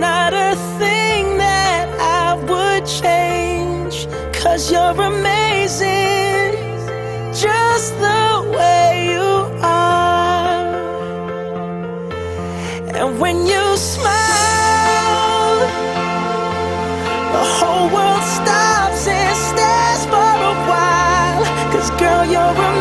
not a thing that I would change. Cause you're amazing, just the way you are. And when you smile, the whole world stops and stares for a while. Cause girl, you're amazing.